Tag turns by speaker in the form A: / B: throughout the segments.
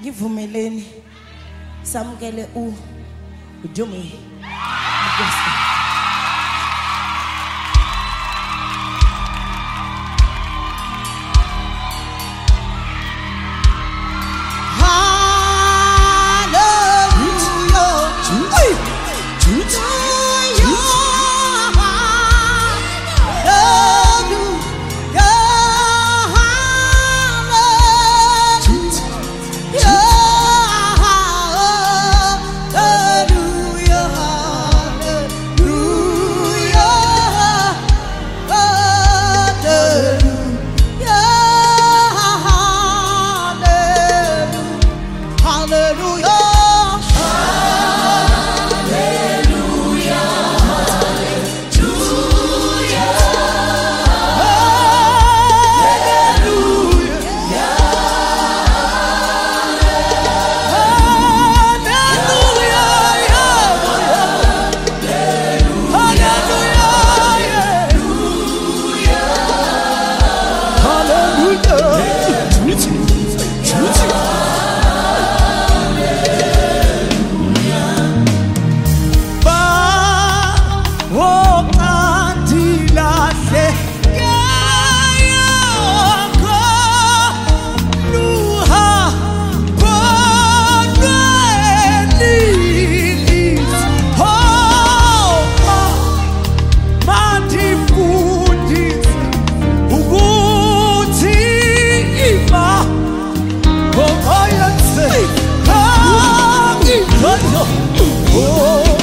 A: ngivumeleni samukele u Dumi
B: Hallelujah.
C: Oh.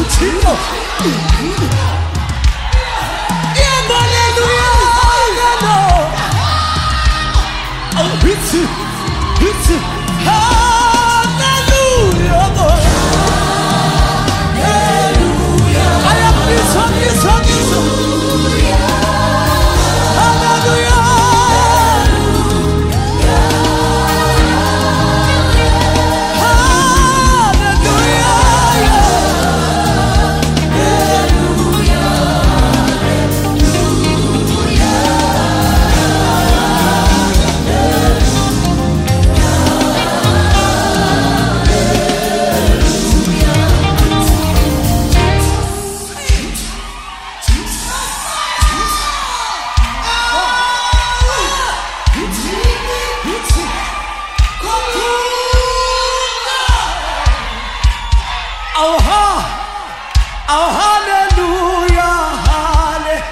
C: Oh, oh hallelujah, halle-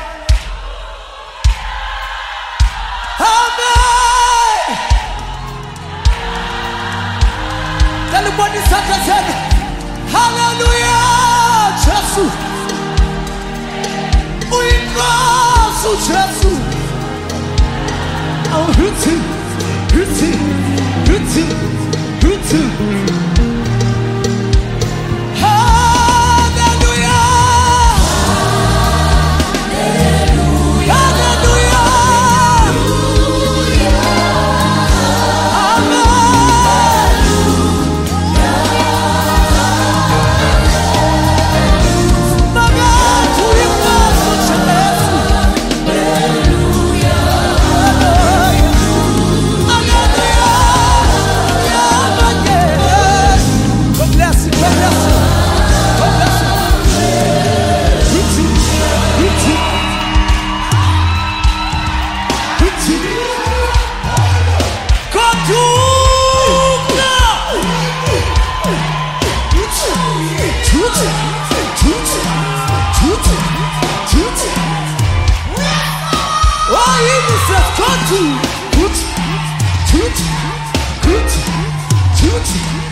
C: Amen. To say, Hallelujah, Jesus. Uingosu Jesus. toot, toot, toot, toot, toot.